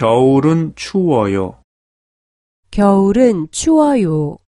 겨울은 추워요. 겨울은 추워요.